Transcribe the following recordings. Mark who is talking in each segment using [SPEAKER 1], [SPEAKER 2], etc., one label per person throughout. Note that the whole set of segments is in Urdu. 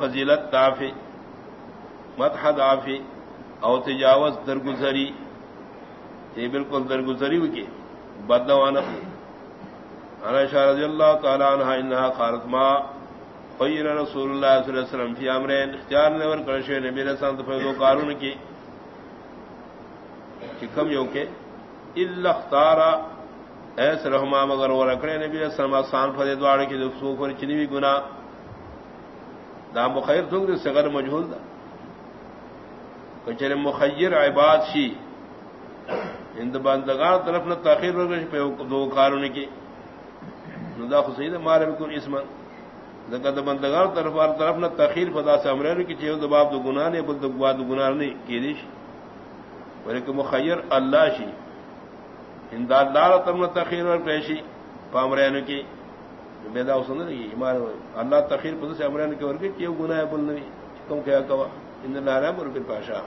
[SPEAKER 1] فضیلت دافی مدح دافی او تجاوز درگزری. یہ بالکل درگزری کی بدوان انا شاہ رضی اللہ تعالی عنہ انہا قالت ما خیر رسول اللہ صلی اللہ علیہ وسلم فی امرین، اختیار نے ور کرشے نبی علیہ السلام تو دو کی کہ کم یو کے الا اختارا، ایس رحمہ مگر ور کرے نبی علیہ السلام آسان فدی دوار کی دو پر چنی بھی گناہ۔ دام بخیر تھوک دے سگر مجہول دا کچھ مخیر عباد شی ہند بندگان طرف نہ تاخیر پہ دو کاروں کی ندا خسید مارے بکن اسمن زکت بندگان طرف طرف نہ تاخیر پدا سے امرین کی چیز دباب دو گناہ نے بل دبا دو گناہ نہیں کی دیش بلکہ مخیر اللہ شی ہند اللہ طرف نہ تاخیر اور پیشی پامرین کی بیدا سن رہی ایمان اللہ تخیر پتہ سے امران کے ورگے کیوں گناہ بول نہیں؟ تم کیا کوا ان اللہ رحم اور پھر پاشا۔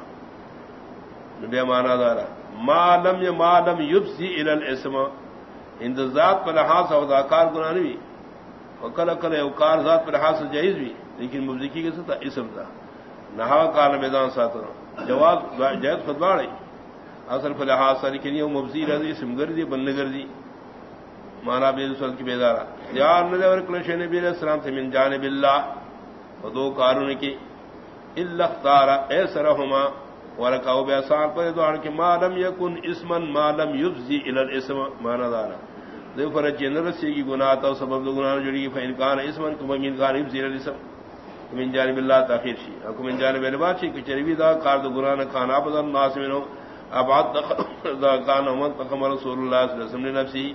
[SPEAKER 1] نبی مانا دارا ما لم ی ما لم یبسی الى الاسم۔ ہند ذات پر لحاظ او کار گناہ نہیں وکل کل اوکار ذات پر لحاظ جائز بھی لیکن مبزکی کے ساتھ اسم تھا۔ نہا کار میدان ساتھ جواب جائز خود باڑی۔ اصل پر لحاظ لیکن یہ مبزی رضی، اسم گردی بن گردی۔ مانا بے سورت کی بیدارا. یار نظر کلشن نبی علیہ السلام سے من جانب اللہ. و دو کارون کی. اللہ اختارا اے سرہما ورکاو بے اثار پر دوار کی ما لم یکن اسمن، ما لم یفزی الالاسم مانا دارا. دو پر جن رسی کی گناہ تا سبب دو گناہ جڑی کی فانکان اسمن، کم انکان یفزی الالاسم من جانب اللہ تاخیر شی. اکو من جانب الباد شی کچریوی دا کار دو گناہ کان آبدا ناس منو. ابعاد دا کان امن تقم رسول اللہ صلی اللہ علیہ وسلم نے نفسی.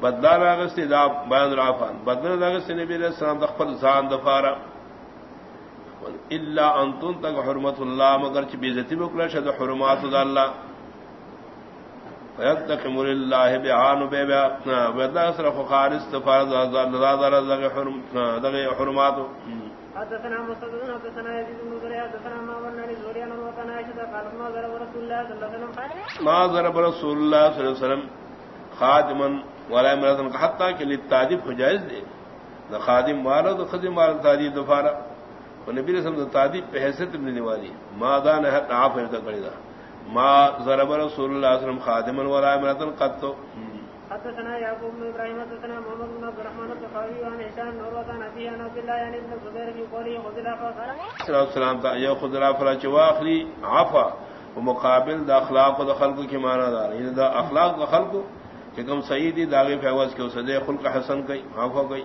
[SPEAKER 1] بدلا راغستی دا بیان رافان. بدلا راغستی نبی علیہ السلام دخفل زان دفارا الا انتون تک حرمت اللہ مگر چی بیزتی بکلا شد حرمات دا اللہ. فیدتقم للہ بیعان بے بیعاتنا ویدہ صرف خارس دفارا دا دا دا دا دا حرمات
[SPEAKER 2] حدثنا مستدد حدثنا يزيد بن زريع حدثنا ما ورنا عائشة ضرب رسول الله صلى الله عليه وسلم؟
[SPEAKER 1] ما ضرب رسول الله صلى الله عليه وسلم خادما ولا مرتن کا حتہ کے لیے تعدیب ہو جائز دے۔ نہ خادم مارا تو خدم مارا تعدیب دوبارہ وہ نبی رسم تو تعدیب پہ حیثیت ابن نوالی ما دان آپ ہے تو کڑی دا ما ضرب رسول اللہ علیہ وسلم خادم ولا قد تو
[SPEAKER 2] حدثنا يعقوب بن ابراهيم حدثنا محمد بن عبد الرحمن الطحاوي عن هشام بن عروه عن ابي عن عبد الله يعني ابن الزبير في قوله خذ العفو
[SPEAKER 1] السلام تا يا خذ العفو عفا ومقابل دا اخلاق و خلق کی معنی دار۔ یہ دا اخلاق و خلق کہ کم سعیدی داغی فیوز کے اسے خلق حسن گئی ہاں ہو گئی